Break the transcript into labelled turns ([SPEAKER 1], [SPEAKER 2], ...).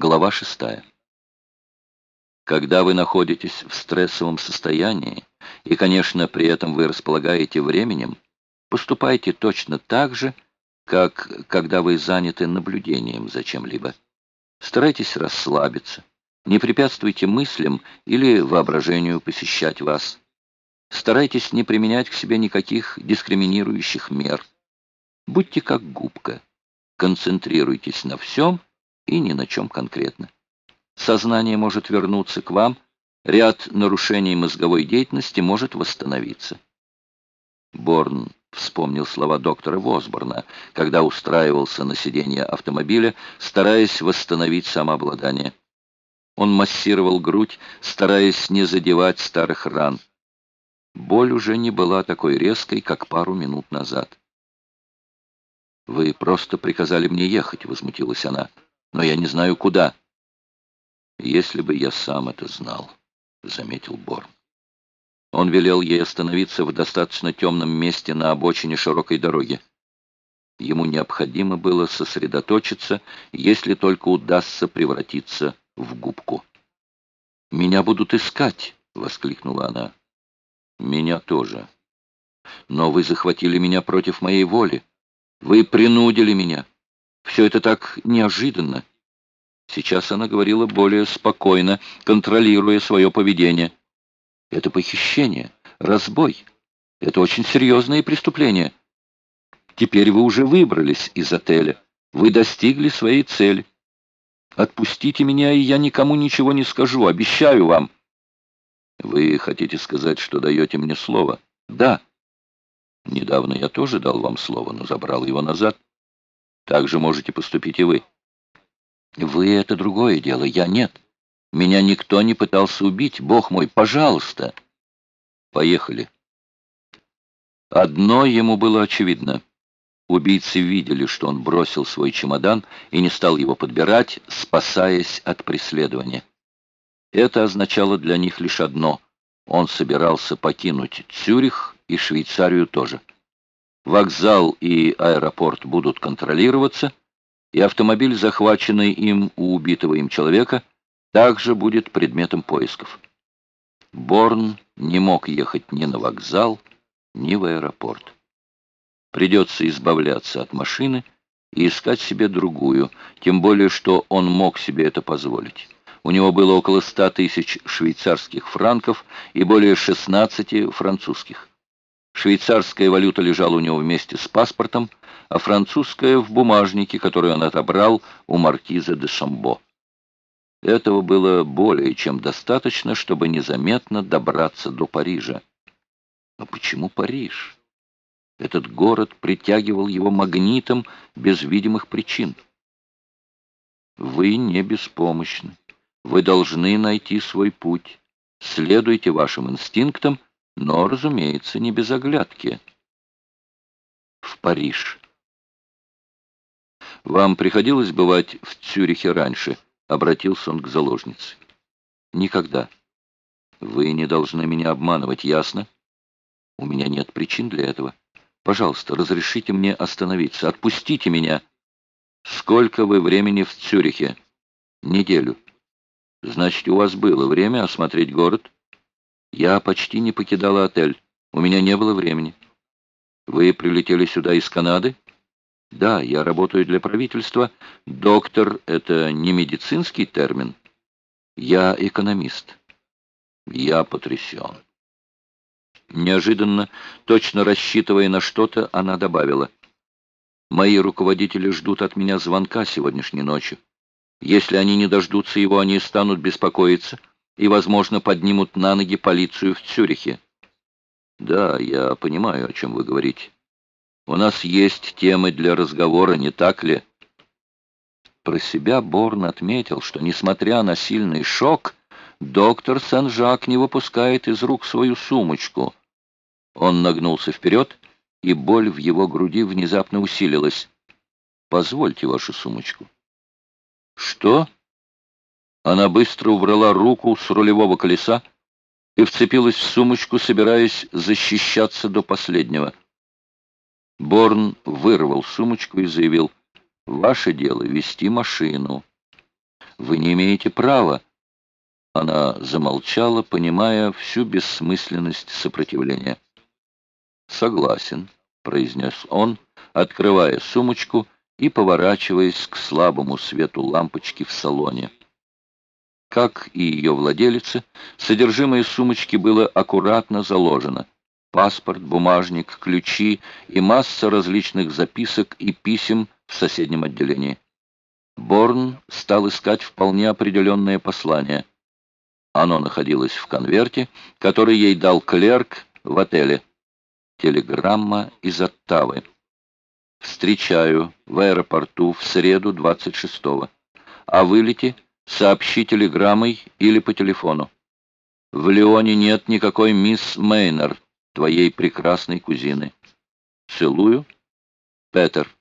[SPEAKER 1] Глава шестая. Когда вы находитесь в стрессовом состоянии, и, конечно, при этом вы располагаете временем, поступайте точно так же, как когда вы заняты наблюдением за чем-либо. Старайтесь расслабиться, не препятствуйте мыслям или воображению посещать вас. Старайтесь не применять к себе никаких дискриминирующих мер. Будьте как губка. Концентрируйтесь на всем и ни на чем конкретно. Сознание может вернуться к вам, ряд нарушений мозговой деятельности может восстановиться. Борн вспомнил слова доктора Восборна, когда устраивался на сиденье автомобиля, стараясь восстановить самообладание. Он массировал грудь, стараясь не задевать старых ран. Боль уже не была такой резкой, как пару минут назад. «Вы просто приказали мне ехать», — возмутилась она но я не знаю куда. Если бы я сам это знал, заметил Борн. Он велел ей остановиться в достаточно темном месте на обочине широкой дороги. Ему необходимо было сосредоточиться, если только удастся превратиться в губку. «Меня будут искать!» — воскликнула она. «Меня тоже. Но вы захватили меня против моей воли. Вы принудили меня. Все это так неожиданно. Сейчас она говорила более спокойно, контролируя свое поведение. Это похищение, разбой. Это очень серьезное преступление. Теперь вы уже выбрались из отеля. Вы достигли своей цели. Отпустите меня, и я никому ничего не скажу, обещаю вам. Вы хотите сказать, что даете мне слово? Да. Недавно я тоже дал вам слово, но забрал его назад. Так же можете поступить и вы. Вы — это другое дело, я нет. Меня никто не пытался убить, бог мой, пожалуйста. Поехали. Одно ему было очевидно. Убийцы видели, что он бросил свой чемодан и не стал его подбирать, спасаясь от преследования. Это означало для них лишь одно — он собирался покинуть Цюрих и Швейцарию тоже. Вокзал и аэропорт будут контролироваться, и автомобиль, захваченный им у убитого им человека, также будет предметом поисков. Борн не мог ехать ни на вокзал, ни в аэропорт. Придется избавляться от машины и искать себе другую, тем более, что он мог себе это позволить. У него было около ста тысяч швейцарских франков и более 16 французских. Швейцарская валюта лежала у него вместе с паспортом, а французская в бумажнике, который он отобрал у маркиза де Шамбо. Этого было более чем достаточно, чтобы незаметно добраться до Парижа. Но почему Париж? Этот город притягивал его магнитом без видимых причин. Вы не беспомощны. Вы должны найти свой путь. Следуйте вашим инстинктам но, разумеется, не без оглядки. В Париж. «Вам приходилось бывать в Цюрихе раньше?» — обратился он к заложнице. «Никогда. Вы не должны меня обманывать, ясно? У меня нет причин для этого. Пожалуйста, разрешите мне остановиться. Отпустите меня. Сколько вы времени в Цюрихе? Неделю. Значит, у вас было время осмотреть город?» Я почти не покидала отель. У меня не было времени. Вы прилетели сюда из Канады? Да, я работаю для правительства. Доктор — это не медицинский термин. Я экономист. Я потрясен. Неожиданно, точно рассчитывая на что-то, она добавила. Мои руководители ждут от меня звонка сегодняшней ночью. Если они не дождутся его, они станут беспокоиться и, возможно, поднимут на ноги полицию в Цюрихе. Да, я понимаю, о чем вы говорите. У нас есть темы для разговора, не так ли? Про себя Борн отметил, что, несмотря на сильный шок, доктор Сен-Жак не выпускает из рук свою сумочку. Он нагнулся вперед, и боль в его груди внезапно усилилась. «Позвольте вашу сумочку». «Что?» Она быстро убрала руку с рулевого колеса и вцепилась в сумочку, собираясь защищаться до последнего. Борн вырвал сумочку и заявил, «Ваше дело — вести машину. Вы не имеете права. Она замолчала, понимая всю бессмысленность сопротивления. «Согласен», — произнес он, открывая сумочку и поворачиваясь к слабому свету лампочки в салоне. Как и ее владелице, содержимое сумочки было аккуратно заложено. Паспорт, бумажник, ключи и масса различных записок и писем в соседнем отделении. Борн стал искать вполне определенное послание. Оно находилось в конверте, который ей дал клерк в отеле. Телеграмма из Оттавы. «Встречаю в аэропорту в среду 26-го. О вылете сообщи телеграммой или по телефону. В Леоне нет никакой мисс Мейнер, твоей прекрасной кузины. Целую. Петер».